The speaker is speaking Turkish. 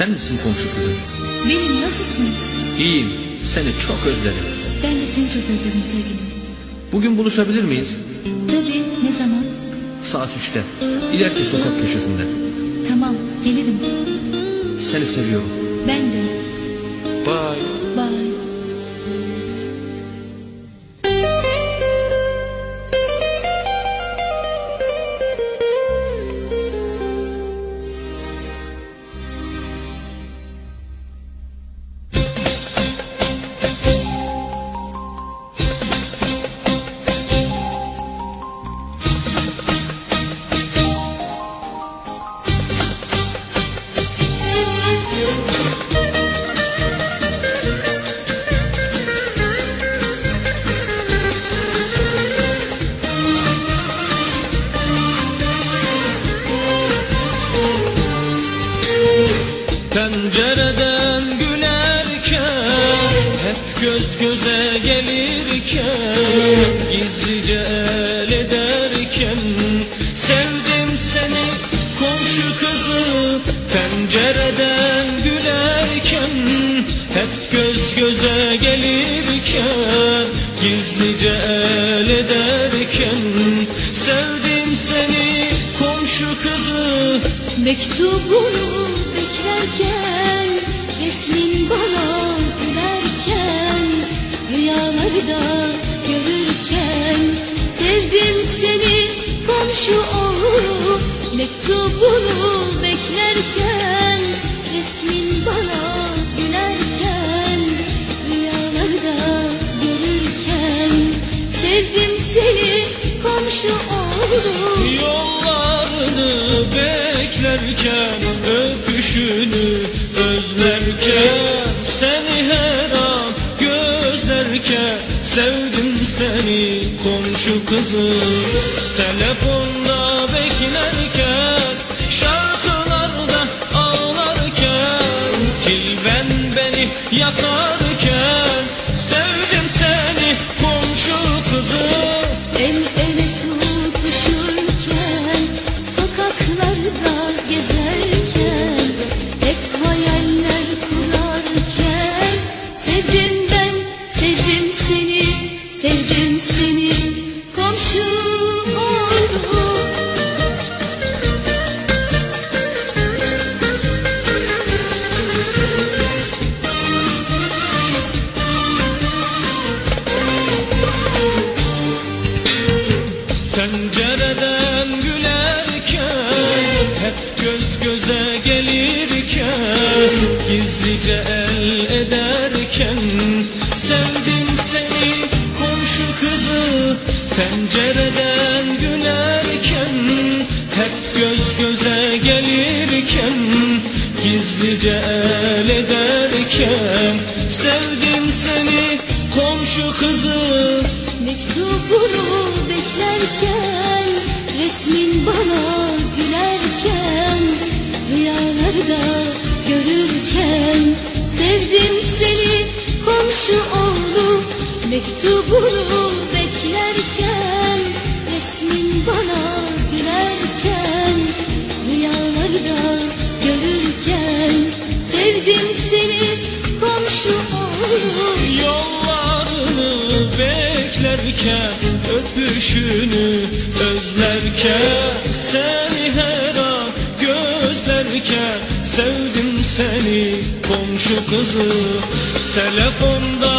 Sen misin komşu kızı? Benim nasılsın? İyiyim. Seni çok özledim. Ben de seni çok özledim sevgilim. Bugün buluşabilir miyiz? Tabii ne zaman? Saat üçte. İleriki sokak köşesinde. Tamam gelirim. Seni seviyorum. Ben de. Bye. Pencereden gülerken Hep göz göze gelirken Gizlice el ederken Sevdim seni komşu kızı Pencereden gülerken Hep göz göze gelirken Gizlice el ederken Sevdim seni komşu kızı Mektubunu Resmin bana gülerken Rüyalarda görürken Sevdim seni komşu oğlu Mektubunu beklerken Resmin bana gülerken Rüyalarda görürken Sevdim seni komşu oğlu Yollarını beklerken Öpüşünü özlerken Seni her an gözlerken Sevdim seni komşu kızı. Telefonda beklerken Gizlice el ederken Sevdim seni komşu kızı Pencereden gülerken Hep göz göze gelirken Gizlice el ederken Sevdim seni komşu kızı. Mektubunu Sevdim seni komşu oğlu Mektubunu beklerken Resmin bana gülerken Rüyalarda görürken. Sevdim seni komşu oğlu Yollarını beklerken Öpüşünü özlerken Seni her komşu kızı. Telefonda